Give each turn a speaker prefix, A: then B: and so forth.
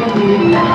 A: Yeah.